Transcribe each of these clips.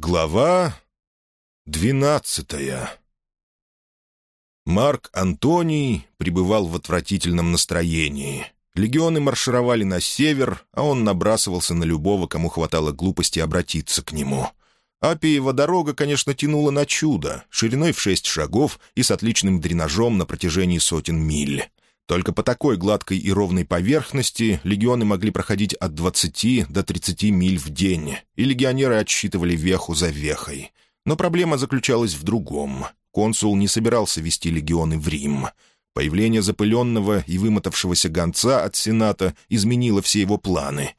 Глава двенадцатая Марк Антоний пребывал в отвратительном настроении. Легионы маршировали на север, а он набрасывался на любого, кому хватало глупости обратиться к нему. Апиева дорога, конечно, тянула на чудо, шириной в шесть шагов и с отличным дренажом на протяжении сотен миль. Только по такой гладкой и ровной поверхности легионы могли проходить от 20 до 30 миль в день, и легионеры отсчитывали веху за вехой. Но проблема заключалась в другом. Консул не собирался вести легионы в Рим. Появление запыленного и вымотавшегося гонца от Сената изменило все его планы.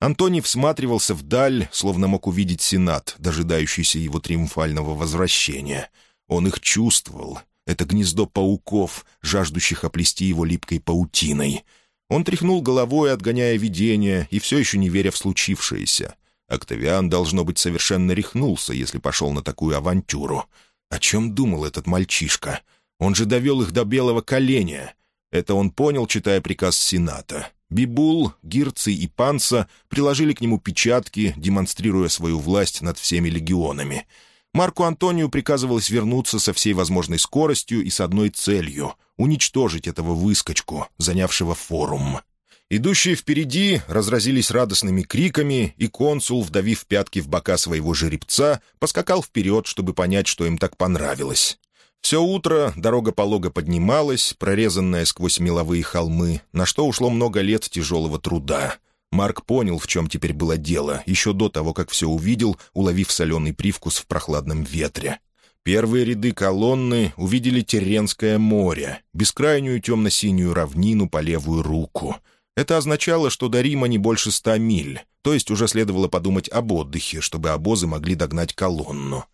Антоний всматривался вдаль, словно мог увидеть Сенат, дожидающийся его триумфального возвращения. Он их чувствовал, это гнездо пауков, жаждущих оплести его липкой паутиной. Он тряхнул головой, отгоняя видение, и все еще не веря в случившееся. Октавиан, должно быть, совершенно рехнулся, если пошел на такую авантюру. О чем думал этот мальчишка? Он же довел их до белого коленя. Это он понял, читая приказ Сената. Бибул, Гирци и Панса приложили к нему печатки, демонстрируя свою власть над всеми легионами — Марку Антонию приказывалось вернуться со всей возможной скоростью и с одной целью — уничтожить этого выскочку, занявшего форум. Идущие впереди разразились радостными криками, и консул, вдавив пятки в бока своего жеребца, поскакал вперед, чтобы понять, что им так понравилось. Все утро дорога полого поднималась, прорезанная сквозь меловые холмы, на что ушло много лет тяжелого труда. Марк понял, в чем теперь было дело, еще до того, как все увидел, уловив соленый привкус в прохладном ветре. Первые ряды колонны увидели Теренское море, бескрайнюю темно-синюю равнину по левую руку. Это означало, что до Рима не больше ста миль, то есть уже следовало подумать об отдыхе, чтобы обозы могли догнать колонну.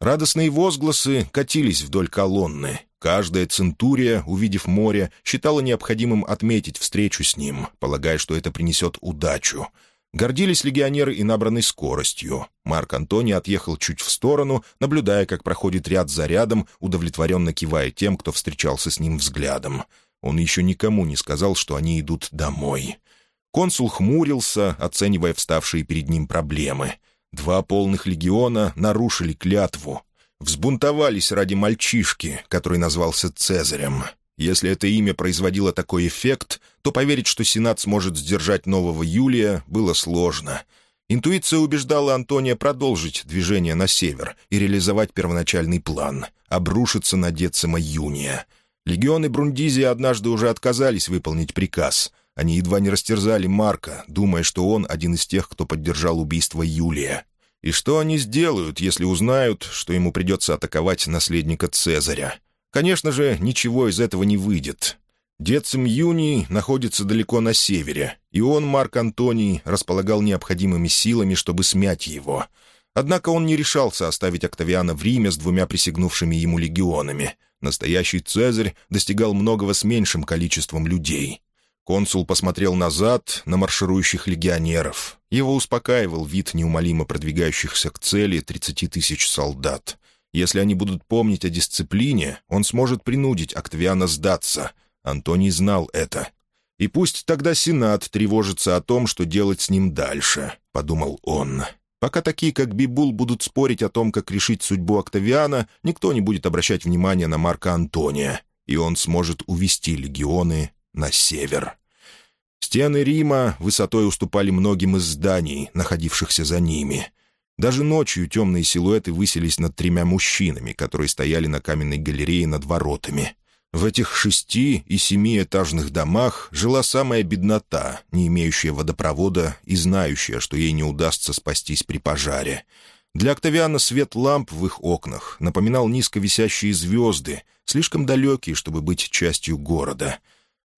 Радостные возгласы катились вдоль колонны. Каждая центурия, увидев море, считала необходимым отметить встречу с ним, полагая, что это принесет удачу. Гордились легионеры и набранной скоростью. Марк Антоний отъехал чуть в сторону, наблюдая, как проходит ряд за рядом, удовлетворенно кивая тем, кто встречался с ним взглядом. Он еще никому не сказал, что они идут домой. Консул хмурился, оценивая вставшие перед ним проблемы. Два полных легиона нарушили клятву, взбунтовались ради мальчишки, который назвался Цезарем. Если это имя производило такой эффект, то поверить, что Сенат сможет сдержать нового Юлия, было сложно. Интуиция убеждала Антония продолжить движение на север и реализовать первоначальный план — обрушиться на Децима Юния. Легионы Брундизия однажды уже отказались выполнить приказ. Они едва не растерзали Марка, думая, что он один из тех, кто поддержал убийство Юлия. И что они сделают, если узнают, что ему придется атаковать наследника Цезаря? Конечно же, ничего из этого не выйдет. Децим Юний находится далеко на севере, и он, Марк Антоний, располагал необходимыми силами, чтобы смять его. Однако он не решался оставить Октавиана в Риме с двумя присягнувшими ему легионами. Настоящий Цезарь достигал многого с меньшим количеством людей. Консул посмотрел назад на марширующих легионеров. Его успокаивал вид неумолимо продвигающихся к цели 30 тысяч солдат. Если они будут помнить о дисциплине, он сможет принудить Октавиана сдаться. Антоний знал это. «И пусть тогда Сенат тревожится о том, что делать с ним дальше», — подумал он. «Пока такие, как Бибул, будут спорить о том, как решить судьбу Октавиана, никто не будет обращать внимания на Марка Антония, и он сможет увести легионы на север. Стены Рима высотой уступали многим из зданий, находившихся за ними. Даже ночью темные силуэты высились над тремя мужчинами, которые стояли на каменной галерее над воротами. В этих шести и семиэтажных домах жила самая беднота, не имеющая водопровода и знающая, что ей не удастся спастись при пожаре. Для Октавиана свет ламп в их окнах напоминал низко висящие звезды, слишком далекие, чтобы быть частью города —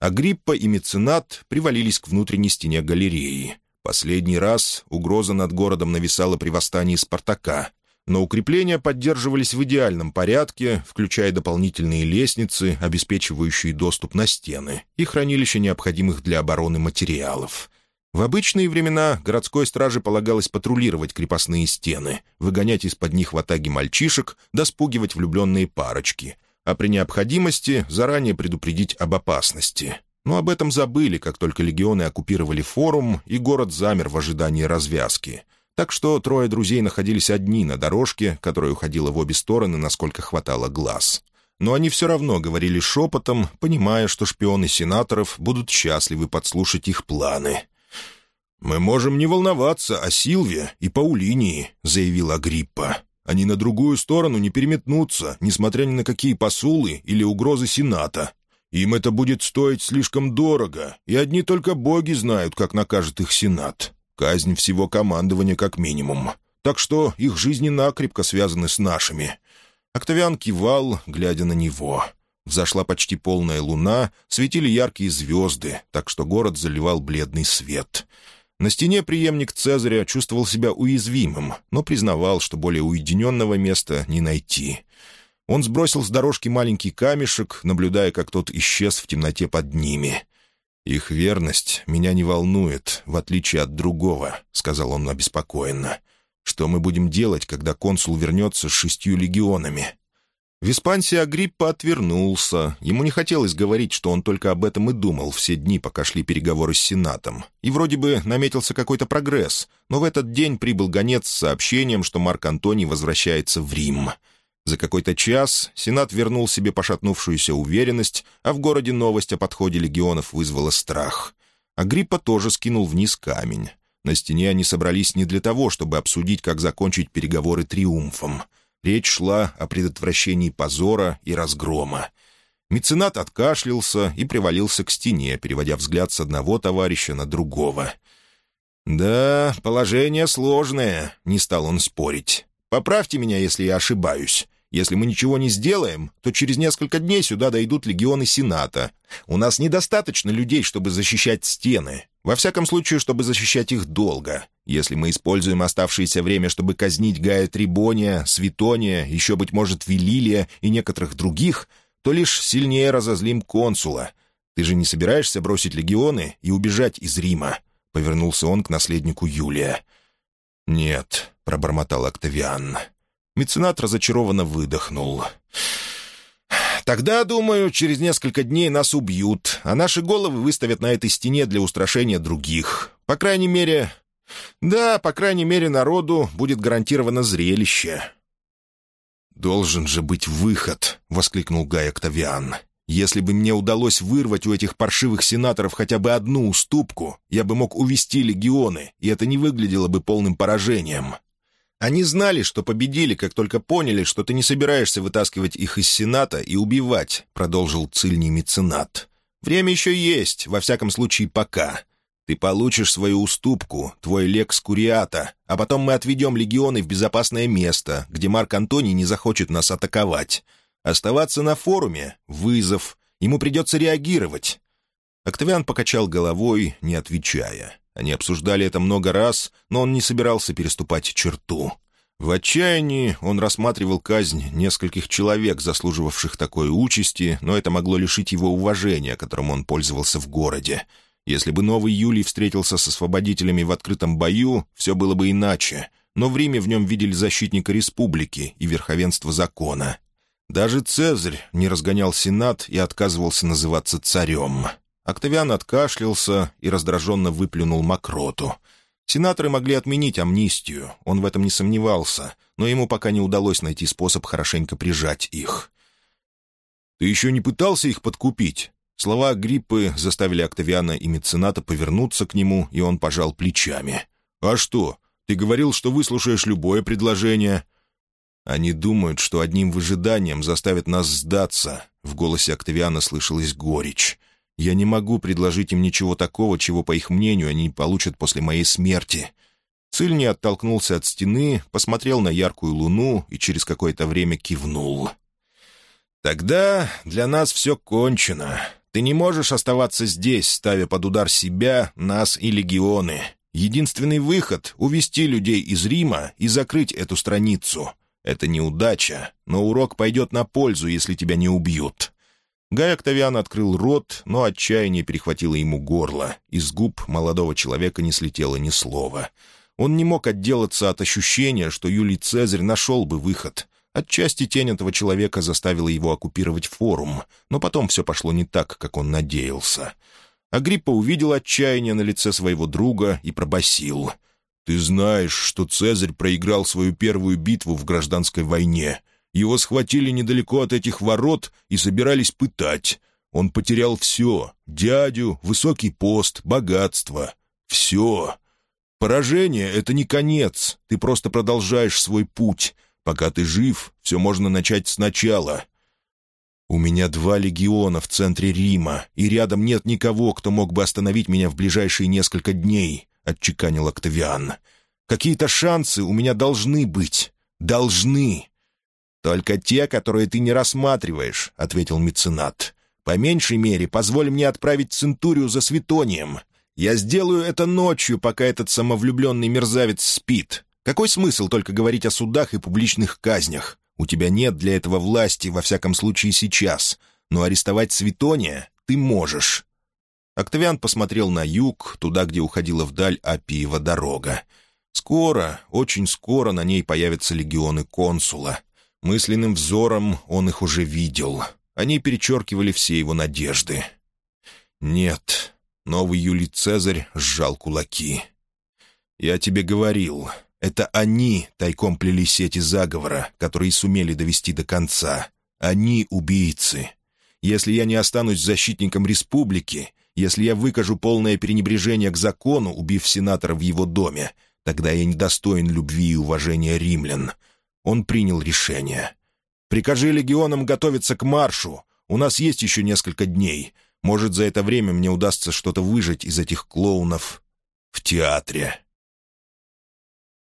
Агриппа и меценат привалились к внутренней стене галереи. Последний раз угроза над городом нависала при восстании Спартака, но укрепления поддерживались в идеальном порядке, включая дополнительные лестницы, обеспечивающие доступ на стены, и хранилище необходимых для обороны материалов. В обычные времена городской страже полагалось патрулировать крепостные стены, выгонять из-под них в атаге мальчишек, да спугивать влюбленные парочки, а при необходимости заранее предупредить об опасности. Но об этом забыли, как только легионы оккупировали форум, и город замер в ожидании развязки. Так что трое друзей находились одни на дорожке, которая уходила в обе стороны, насколько хватало глаз. Но они все равно говорили шепотом, понимая, что шпионы сенаторов будут счастливы подслушать их планы. «Мы можем не волноваться о Силве и Паулинии», — заявила Гриппа. «Они на другую сторону не переметнутся, несмотря ни на какие посулы или угрозы Сената. Им это будет стоить слишком дорого, и одни только боги знают, как накажет их Сенат. Казнь всего командования как минимум. Так что их жизни накрепко связаны с нашими». Октавиан кивал, глядя на него. Взошла почти полная луна, светили яркие звезды, так что город заливал бледный свет. На стене преемник Цезаря чувствовал себя уязвимым, но признавал, что более уединенного места не найти. Он сбросил с дорожки маленький камешек, наблюдая, как тот исчез в темноте под ними. «Их верность меня не волнует, в отличие от другого», — сказал он обеспокоенно. «Что мы будем делать, когда консул вернется с шестью легионами?» Веспансий Агриппа отвернулся. Ему не хотелось говорить, что он только об этом и думал все дни, пока шли переговоры с Сенатом. И вроде бы наметился какой-то прогресс, но в этот день прибыл гонец с сообщением, что Марк Антоний возвращается в Рим. За какой-то час Сенат вернул себе пошатнувшуюся уверенность, а в городе новость о подходе легионов вызвала страх. Агриппа тоже скинул вниз камень. На стене они собрались не для того, чтобы обсудить, как закончить переговоры триумфом. Речь шла о предотвращении позора и разгрома. Меценат откашлялся и привалился к стене, переводя взгляд с одного товарища на другого. «Да, положение сложное», — не стал он спорить. «Поправьте меня, если я ошибаюсь. Если мы ничего не сделаем, то через несколько дней сюда дойдут легионы Сената. У нас недостаточно людей, чтобы защищать стены. Во всяком случае, чтобы защищать их долго. Если мы используем оставшееся время, чтобы казнить Гая Трибония, Светония, еще, быть может, Велилия и некоторых других, то лишь сильнее разозлим консула. Ты же не собираешься бросить легионы и убежать из Рима?» — повернулся он к наследнику Юлия. «Нет», — пробормотал Октавиан. Меценат разочарованно выдохнул. «Тогда, думаю, через несколько дней нас убьют, а наши головы выставят на этой стене для устрашения других. По крайней мере... Да, по крайней мере, народу будет гарантировано зрелище». «Должен же быть выход!» — воскликнул Гай Октавиан. «Если бы мне удалось вырвать у этих паршивых сенаторов хотя бы одну уступку, я бы мог увести легионы, и это не выглядело бы полным поражением. Они знали, что победили, как только поняли, что ты не собираешься вытаскивать их из Сената и убивать», — продолжил цильний меценат. «Время еще есть, во всяком случае, пока. Ты получишь свою уступку, твой лекс куриата, а потом мы отведем легионы в безопасное место, где Марк Антоний не захочет нас атаковать. Оставаться на форуме — вызов, ему придется реагировать». Октавиан покачал головой, не отвечая. Они обсуждали это много раз, но он не собирался переступать черту. В отчаянии он рассматривал казнь нескольких человек, заслуживавших такой участи, но это могло лишить его уважения, которым он пользовался в городе. Если бы новый Юлий встретился с освободителями в открытом бою, все было бы иначе. Но в Риме в нем видели защитника республики и верховенства закона. Даже Цезарь не разгонял Сенат и отказывался называться царем. Октавиан откашлялся и раздраженно выплюнул мокроту. Сенаторы могли отменить амнистию, он в этом не сомневался, но ему пока не удалось найти способ хорошенько прижать их. «Ты еще не пытался их подкупить?» Слова Гриппы заставили Октавиана и мецената повернуться к нему, и он пожал плечами. «А что? Ты говорил, что выслушаешь любое предложение». «Они думают, что одним выжиданием заставят нас сдаться», — в голосе Октавиана слышалась горечь. Я не могу предложить им ничего такого, чего, по их мнению, они получат после моей смерти». Цильни оттолкнулся от стены, посмотрел на яркую луну и через какое-то время кивнул. «Тогда для нас все кончено. Ты не можешь оставаться здесь, ставя под удар себя, нас и легионы. Единственный выход — увести людей из Рима и закрыть эту страницу. Это неудача, но урок пойдет на пользу, если тебя не убьют. Гай Октавиан открыл рот, но отчаяние перехватило ему горло. Из губ молодого человека не слетело ни слова. Он не мог отделаться от ощущения, что Юлий Цезарь нашел бы выход. Отчасти тень этого человека заставила его оккупировать форум, но потом все пошло не так, как он надеялся. Агриппа увидел отчаяние на лице своего друга и пробасил. Ты знаешь, что Цезарь проиграл свою первую битву в гражданской войне. Его схватили недалеко от этих ворот и собирались пытать. Он потерял все — дядю, высокий пост, богатство. Все. Поражение — это не конец, ты просто продолжаешь свой путь. Пока ты жив, все можно начать сначала. У меня два легиона в центре Рима, и рядом нет никого, кто мог бы остановить меня в ближайшие несколько дней. — отчеканил Октавиан. «Какие-то шансы у меня должны быть. Должны». «Только те, которые ты не рассматриваешь», — ответил меценат. «По меньшей мере, позволь мне отправить Центурию за Светонием. Я сделаю это ночью, пока этот самовлюбленный мерзавец спит. Какой смысл только говорить о судах и публичных казнях? У тебя нет для этого власти, во всяком случае сейчас. Но арестовать Светония ты можешь. Октавиан посмотрел на юг, туда, где уходила вдаль Апиева дорога. Скоро, очень скоро на ней появятся легионы консула. Мысленным взором он их уже видел. Они перечеркивали все его надежды. «Нет», — новый Юлий Цезарь сжал кулаки. «Я тебе говорил, это они тайком плели сети заговора, которые сумели довести до конца. Они убийцы. Если я не останусь защитником республики, если я выкажу полное пренебрежение к закону, убив сенатора в его доме, тогда я недостоин любви и уважения римлян. Он принял решение. «Прикажи легионам готовиться к маршу. У нас есть еще несколько дней. Может, за это время мне удастся что-то выжить из этих клоунов в театре».